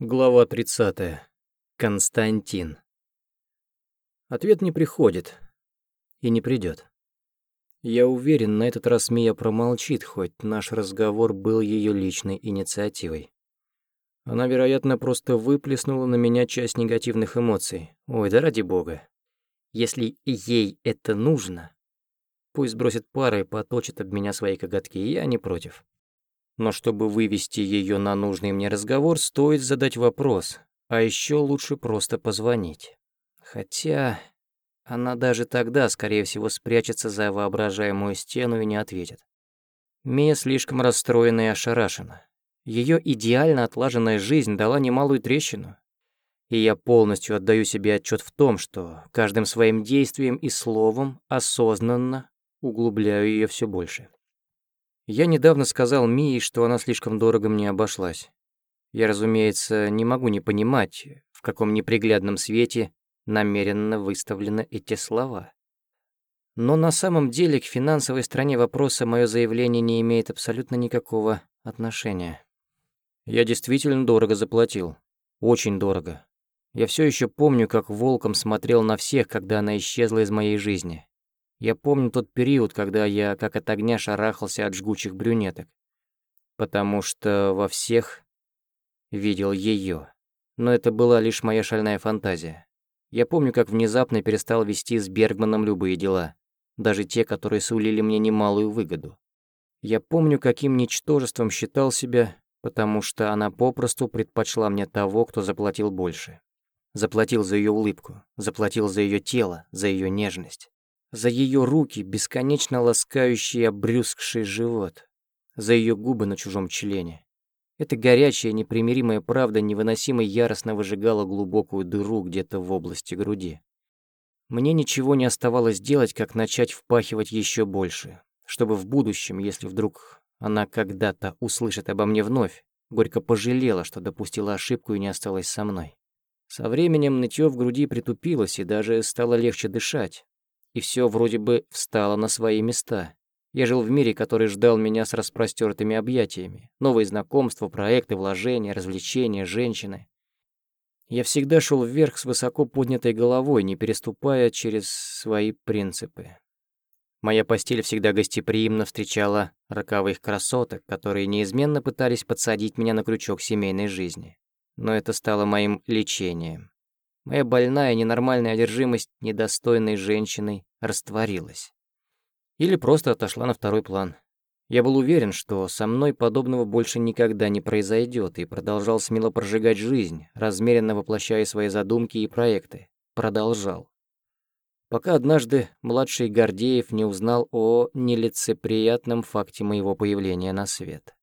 Глава 30. Константин. Ответ не приходит. И не придет. Я уверен, на этот раз Мия промолчит, хоть наш разговор был ее личной инициативой. Она, вероятно, просто выплеснула на меня часть негативных эмоций. Ой, да ради бога. Если ей это нужно, пусть бросит пары и поточит об меня свои коготки, я не против. Но чтобы вывести ее на нужный мне разговор, стоит задать вопрос, а еще лучше просто позвонить. Хотя она даже тогда, скорее всего, спрячется за воображаемую стену и не ответит. Мия слишком расстроена и ошарашена. Ее идеально отлаженная жизнь дала немалую трещину. И я полностью отдаю себе отчет в том, что каждым своим действием и словом осознанно углубляю ее все больше. Я недавно сказал Мии, что она слишком дорого мне обошлась. Я, разумеется, не могу не понимать, в каком неприглядном свете намеренно выставлены эти слова. Но на самом деле к финансовой стороне вопроса мое заявление не имеет абсолютно никакого отношения. Я действительно дорого заплатил. Очень дорого. Я все еще помню, как волком смотрел на всех, когда она исчезла из моей жизни. Я помню тот период, когда я как от огня шарахался от жгучих брюнеток. Потому что во всех видел ее. Но это была лишь моя шальная фантазия. Я помню, как внезапно перестал вести с Бергманом любые дела. Даже те, которые сулили мне немалую выгоду. Я помню, каким ничтожеством считал себя, потому что она попросту предпочла мне того, кто заплатил больше. Заплатил за ее улыбку, заплатил за ее тело, за ее нежность за ее руки, бесконечно ласкающие обрюзгший живот, за ее губы на чужом члене. Эта горячая, непримиримая правда невыносимо яростно выжигала глубокую дыру где-то в области груди. Мне ничего не оставалось делать, как начать впахивать еще больше, чтобы в будущем, если вдруг она когда-то услышит обо мне вновь, горько пожалела, что допустила ошибку и не осталась со мной. Со временем нытье в груди притупилось и даже стало легче дышать, и все вроде бы встало на свои места. Я жил в мире, который ждал меня с распростертыми объятиями. Новые знакомства, проекты, вложения, развлечения, женщины. Я всегда шел вверх с высоко поднятой головой, не переступая через свои принципы. Моя постель всегда гостеприимно встречала роковых красоток, которые неизменно пытались подсадить меня на крючок семейной жизни. Но это стало моим лечением. Моя больная ненормальная одержимость недостойной женщиной растворилась. Или просто отошла на второй план. Я был уверен, что со мной подобного больше никогда не произойдет, и продолжал смело прожигать жизнь, размеренно воплощая свои задумки и проекты. Продолжал. Пока однажды младший Гордеев не узнал о нелицеприятном факте моего появления на свет.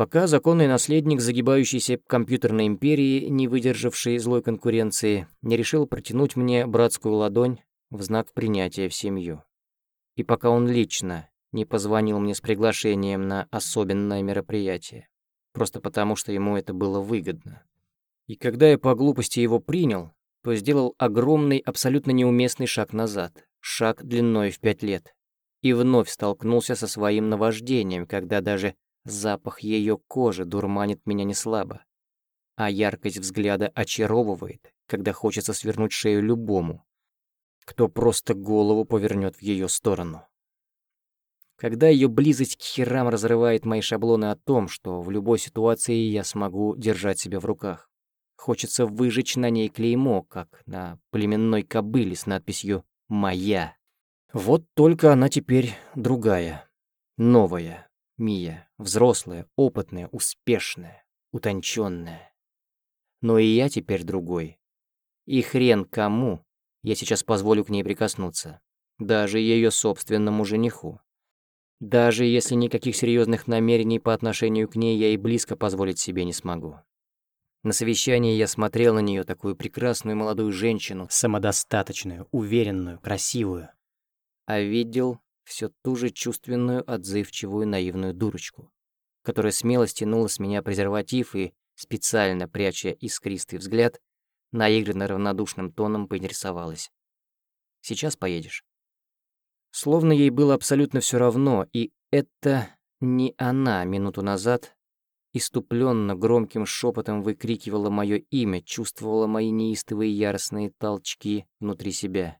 Пока законный наследник загибающейся компьютерной империи, не выдержавший злой конкуренции, не решил протянуть мне братскую ладонь в знак принятия в семью. И пока он лично не позвонил мне с приглашением на особенное мероприятие, просто потому что ему это было выгодно. И когда я по глупости его принял, то сделал огромный, абсолютно неуместный шаг назад, шаг длиной в пять лет, и вновь столкнулся со своим наваждением, когда даже Запах ее кожи дурманит меня не слабо, а яркость взгляда очаровывает, когда хочется свернуть шею любому, кто просто голову повернет в ее сторону. Когда ее близость к херам разрывает мои шаблоны о том, что в любой ситуации я смогу держать себя в руках. Хочется выжечь на ней клеймо, как на племенной кобыле с надписью «Моя». Вот только она теперь другая, новая, Мия, взрослая, опытная, успешная, утонченная. Но и я теперь другой. И хрен кому я сейчас позволю к ней прикоснуться. Даже ее собственному жениху. Даже если никаких серьезных намерений по отношению к ней я и близко позволить себе не смогу. На совещании я смотрел на нее такую прекрасную молодую женщину, самодостаточную, уверенную, красивую. А видел все ту же чувственную, отзывчивую, наивную дурочку, которая смело стянула с меня презерватив и, специально пряча искристый взгляд, наигранно равнодушным тоном поинтересовалась. «Сейчас поедешь?» Словно ей было абсолютно все равно, и это не она минуту назад иступленно громким шепотом выкрикивала мое имя, чувствовала мои неистовые яростные толчки внутри себя.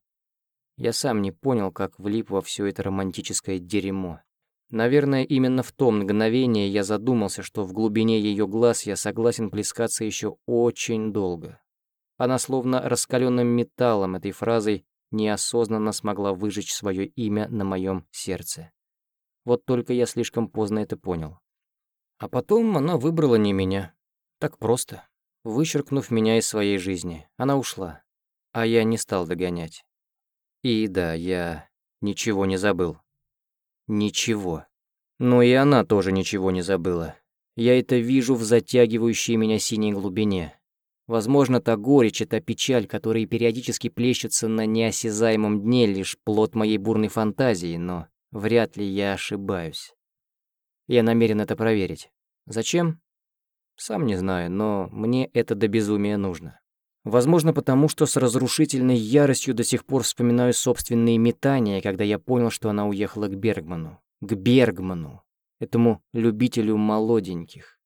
Я сам не понял, как влип во все это романтическое дерьмо. Наверное, именно в том мгновении я задумался, что в глубине ее глаз я согласен плескаться еще очень долго. Она словно раскаленным металлом этой фразой неосознанно смогла выжечь свое имя на моем сердце. Вот только я слишком поздно это понял. А потом она выбрала не меня. Так просто. Вычеркнув меня из своей жизни, она ушла. А я не стал догонять. И да, я ничего не забыл. Ничего. Но и она тоже ничего не забыла. Я это вижу в затягивающей меня синей глубине. Возможно, та горечь, та печаль, которые периодически плещутся на неосязаемом дне, лишь плод моей бурной фантазии, но вряд ли я ошибаюсь. Я намерен это проверить. Зачем? Сам не знаю, но мне это до безумия нужно. Возможно, потому что с разрушительной яростью до сих пор вспоминаю собственные метания, когда я понял, что она уехала к Бергману. К Бергману. Этому любителю молоденьких.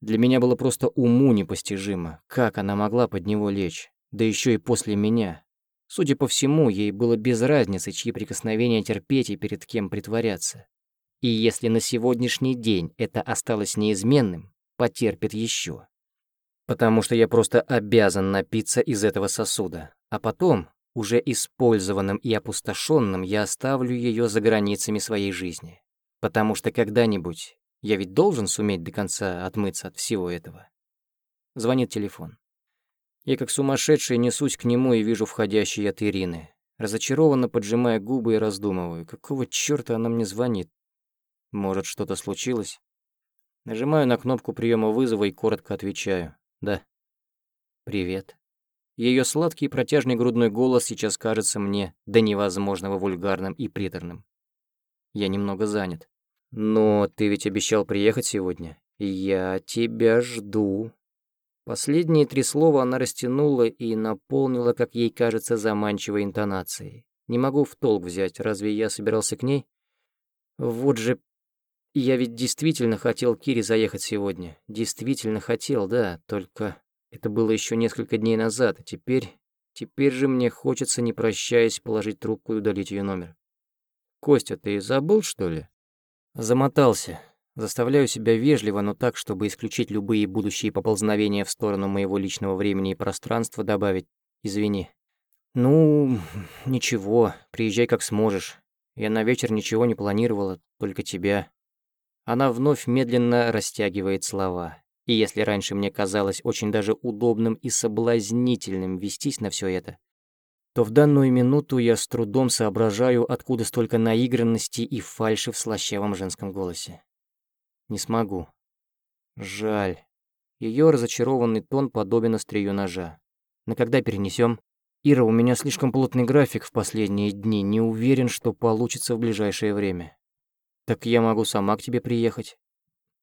Для меня было просто уму непостижимо, как она могла под него лечь, да еще и после меня. Судя по всему, ей было без разницы, чьи прикосновения терпеть и перед кем притворяться. И если на сегодняшний день это осталось неизменным, потерпит еще потому что я просто обязан напиться из этого сосуда, а потом, уже использованным и опустошенным, я оставлю ее за границами своей жизни. Потому что когда-нибудь я ведь должен суметь до конца отмыться от всего этого. Звонит телефон. Я как сумасшедший несусь к нему и вижу входящий от Ирины. Разочарованно поджимая губы и раздумываю, какого чёрта она мне звонит. Может, что-то случилось? Нажимаю на кнопку приема вызова и коротко отвечаю. Да. Привет. Ее сладкий протяжный грудной голос сейчас кажется мне до невозможного вульгарным и приторным. Я немного занят. Но ты ведь обещал приехать сегодня. Я тебя жду. Последние три слова она растянула и наполнила, как ей кажется, заманчивой интонацией. Не могу в толк взять, разве я собирался к ней? Вот же я ведь действительно хотел Кире заехать сегодня. Действительно хотел, да, только это было еще несколько дней назад, а теперь... Теперь же мне хочется, не прощаясь, положить трубку и удалить ее номер. «Костя, ты забыл, что ли?» Замотался. Заставляю себя вежливо, но так, чтобы исключить любые будущие поползновения в сторону моего личного времени и пространства, добавить «извини». «Ну, ничего, приезжай как сможешь. Я на вечер ничего не планировала, только тебя. Она вновь медленно растягивает слова. И если раньше мне казалось очень даже удобным и соблазнительным вестись на все это, то в данную минуту я с трудом соображаю, откуда столько наигранности и фальши в слащавом женском голосе. Не смогу. Жаль. Ее разочарованный тон подобен острию ножа. На когда перенесем? Ира, у меня слишком плотный график в последние дни, не уверен, что получится в ближайшее время. «Так я могу сама к тебе приехать».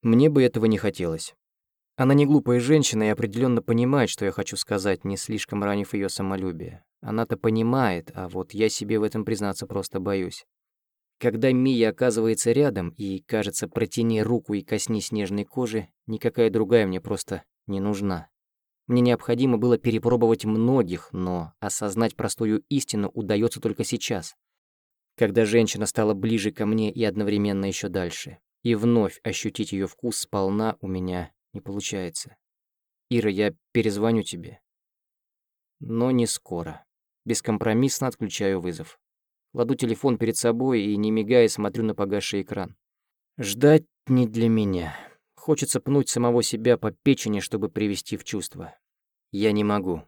Мне бы этого не хотелось. Она не глупая женщина и определенно понимает, что я хочу сказать, не слишком ранив ее самолюбие. Она-то понимает, а вот я себе в этом признаться просто боюсь. Когда Мия оказывается рядом и, кажется, протяни руку и коснись нежной кожи, никакая другая мне просто не нужна. Мне необходимо было перепробовать многих, но осознать простую истину удается только сейчас когда женщина стала ближе ко мне и одновременно еще дальше. И вновь ощутить ее вкус сполна у меня не получается. Ира, я перезвоню тебе. Но не скоро. Бескомпромиссно отключаю вызов. Кладу телефон перед собой и, не мигая, смотрю на погасший экран. Ждать не для меня. Хочется пнуть самого себя по печени, чтобы привести в чувство. Я не могу.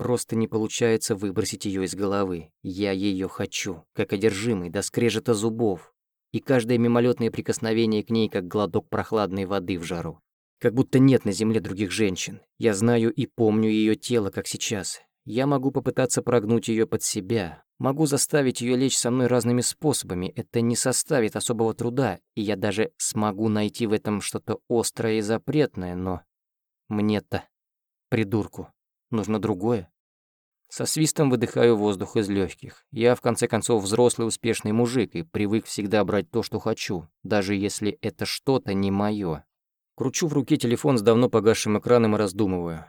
Просто не получается выбросить ее из головы. Я ее хочу, как одержимый, до скрежета зубов. И каждое мимолетное прикосновение к ней, как глоток прохладной воды в жару. Как будто нет на земле других женщин. Я знаю и помню ее тело, как сейчас. Я могу попытаться прогнуть ее под себя. Могу заставить ее лечь со мной разными способами. Это не составит особого труда, и я даже смогу найти в этом что-то острое и запретное, но... Мне-то, придурку, Нужно другое. Со свистом выдыхаю воздух из легких. Я, в конце концов, взрослый успешный мужик и привык всегда брать то, что хочу, даже если это что-то не мое. Кручу в руке телефон с давно погасшим экраном и раздумываю.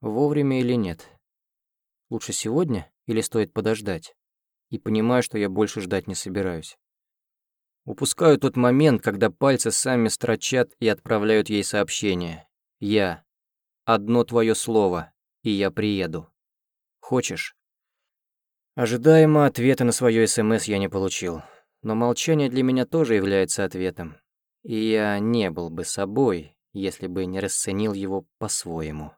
Вовремя или нет? Лучше сегодня или стоит подождать? И понимаю, что я больше ждать не собираюсь. Упускаю тот момент, когда пальцы сами строчат и отправляют ей сообщение. Я. Одно твое слово, и я приеду. Хочешь? Ожидаемо ответа на свое СМС я не получил. Но молчание для меня тоже является ответом. И я не был бы собой, если бы не расценил его по-своему.